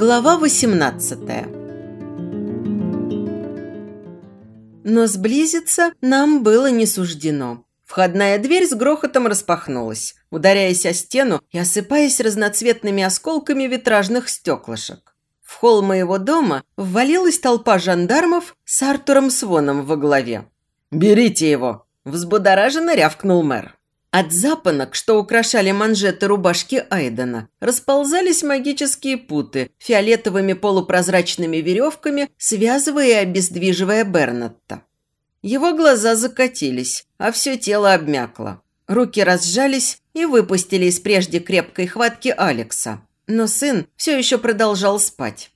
Глава 18 Но сблизиться нам было не суждено. Входная дверь с грохотом распахнулась, ударяясь о стену и осыпаясь разноцветными осколками витражных стеклышек. В холл моего дома ввалилась толпа жандармов с Артуром Своном во главе. «Берите его!» – взбудораженно рявкнул мэр. От запонок, что украшали манжеты рубашки Айдена, расползались магические путы, фиолетовыми полупрозрачными веревками, связывая и обездвиживая Бернатта. Его глаза закатились, а все тело обмякло. Руки разжались и выпустили из прежде крепкой хватки Алекса. Но сын все еще продолжал спать.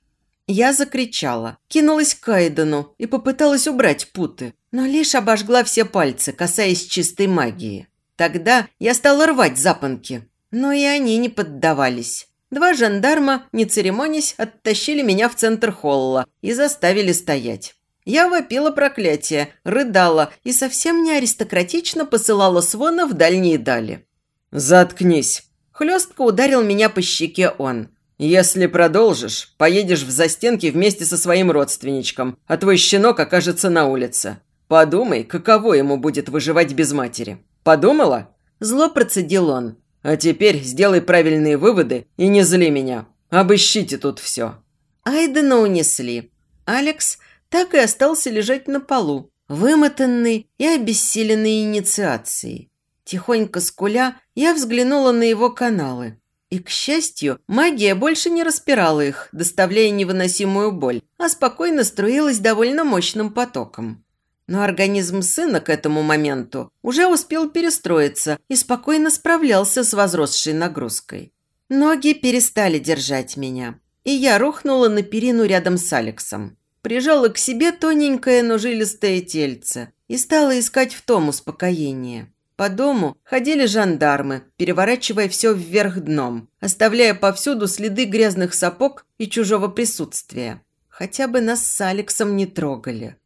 Я закричала, кинулась к Айдену и попыталась убрать путы, но лишь обожгла все пальцы, касаясь чистой магии. Тогда я стала рвать запонки, но и они не поддавались. Два жандарма, не церемонясь, оттащили меня в центр холла и заставили стоять. Я вопила проклятие, рыдала и совсем не аристократично посылала Свона в дальние дали. «Заткнись!» Хлестко ударил меня по щеке он. «Если продолжишь, поедешь в застенки вместе со своим родственничком, а твой щенок окажется на улице. Подумай, каково ему будет выживать без матери. Подумала?» Зло процедил он. «А теперь сделай правильные выводы и не зли меня. Обыщите тут все». Айдена унесли. Алекс так и остался лежать на полу, вымотанный и обессиленный инициацией. Тихонько скуля, я взглянула на его каналы. И, к счастью, магия больше не распирала их, доставляя невыносимую боль, а спокойно струилась довольно мощным потоком. Но организм сына к этому моменту уже успел перестроиться и спокойно справлялся с возросшей нагрузкой. Ноги перестали держать меня, и я рухнула на перину рядом с Алексом прижала к себе тоненькое, но жилистое тельце и стала искать в том успокоение. По дому ходили жандармы, переворачивая все вверх дном, оставляя повсюду следы грязных сапог и чужого присутствия. Хотя бы нас с Алексом не трогали.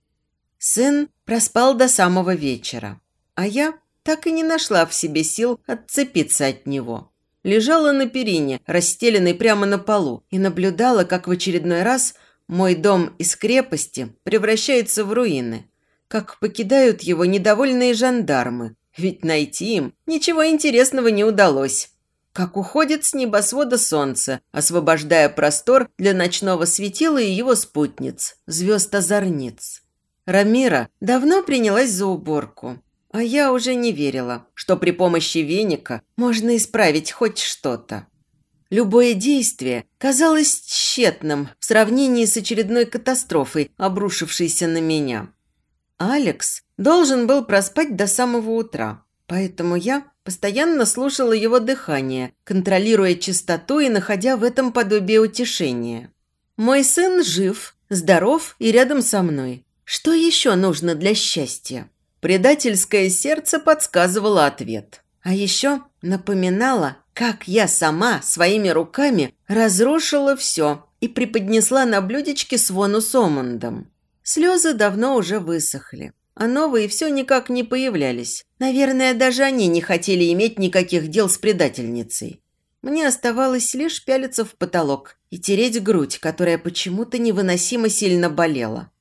Сын проспал до самого вечера, а я так и не нашла в себе сил отцепиться от него. Лежала на перине, расстеленной прямо на полу, и наблюдала, как в очередной раз – мой дом из крепости превращается в руины, как покидают его недовольные жандармы, ведь найти им ничего интересного не удалось. Как уходит с небосвода солнце, освобождая простор для ночного светила и его спутниц, звезд-озорниц. Рамира давно принялась за уборку, а я уже не верила, что при помощи веника можно исправить хоть что-то. Любое действие казалось тщетным в сравнении с очередной катастрофой, обрушившейся на меня. Алекс должен был проспать до самого утра, поэтому я постоянно слушала его дыхание, контролируя чистоту и находя в этом подобие утешения. Мой сын жив, здоров и рядом со мной. Что еще нужно для счастья? Предательское сердце подсказывало ответ. А еще напоминало, как я сама своими руками разрушила все и преподнесла на блюдечке свону с омондом. Слезы давно уже высохли, а новые все никак не появлялись. Наверное, даже они не хотели иметь никаких дел с предательницей. Мне оставалось лишь пялиться в потолок и тереть грудь, которая почему-то невыносимо сильно болела.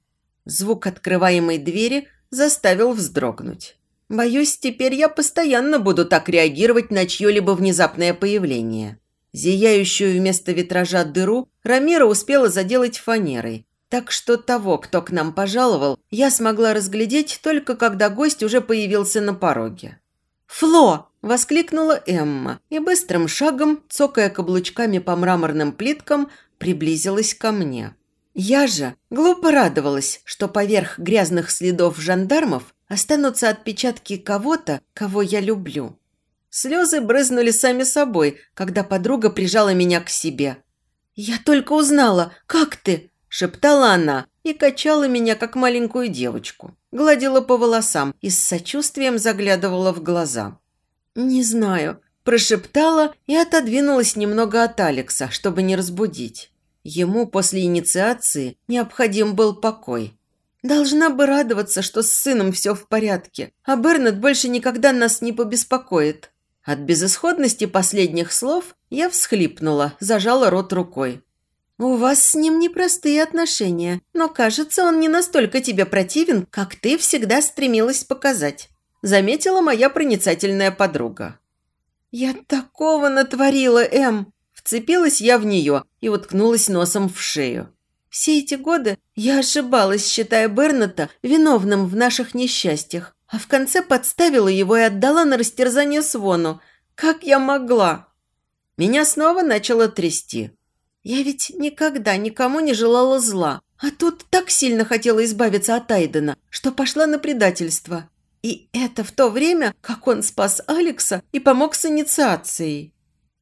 Звук открываемой двери заставил вздрогнуть. Боюсь, теперь я постоянно буду так реагировать на чье-либо внезапное появление. Зияющую вместо витража дыру Рамира успела заделать фанерой, так что того, кто к нам пожаловал, я смогла разглядеть только когда гость уже появился на пороге. «Фло!» – воскликнула Эмма и быстрым шагом, цокая каблучками по мраморным плиткам, приблизилась ко мне. Я же глупо радовалась, что поверх грязных следов жандармов останутся отпечатки кого-то, кого я люблю. Слезы брызнули сами собой, когда подруга прижала меня к себе. «Я только узнала, как ты?» – шептала она и качала меня, как маленькую девочку. Гладила по волосам и с сочувствием заглядывала в глаза. «Не знаю», – прошептала и отодвинулась немного от Алекса, чтобы не разбудить. Ему после инициации необходим был покой. Должна бы радоваться, что с сыном все в порядке, а Бернет больше никогда нас не побеспокоит». От безысходности последних слов я всхлипнула, зажала рот рукой. «У вас с ним непростые отношения, но, кажется, он не настолько тебе противен, как ты всегда стремилась показать», заметила моя проницательная подруга. «Я такого натворила, Эм!» Вцепилась я в нее и уткнулась носом в шею. Все эти годы я ошибалась, считая Берната виновным в наших несчастьях, а в конце подставила его и отдала на растерзание Свону. Как я могла? Меня снова начало трясти. Я ведь никогда никому не желала зла, а тут так сильно хотела избавиться от Айдена, что пошла на предательство. И это в то время, как он спас Алекса и помог с инициацией.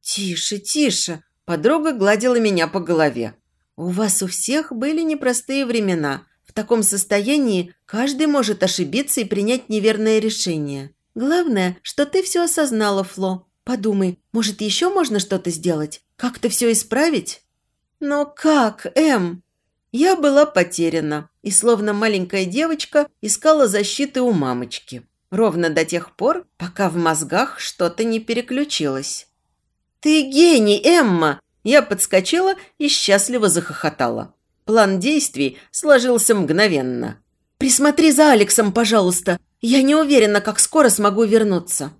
«Тише, тише!» – подруга гладила меня по голове. «У вас у всех были непростые времена. В таком состоянии каждый может ошибиться и принять неверное решение. Главное, что ты все осознала, Фло. Подумай, может, еще можно что-то сделать? Как-то все исправить?» «Но как, Эм?» Я была потеряна и, словно маленькая девочка, искала защиты у мамочки. Ровно до тех пор, пока в мозгах что-то не переключилось. «Ты гений, Эмма!» Я подскочила и счастливо захохотала. План действий сложился мгновенно. «Присмотри за Алексом, пожалуйста. Я не уверена, как скоро смогу вернуться».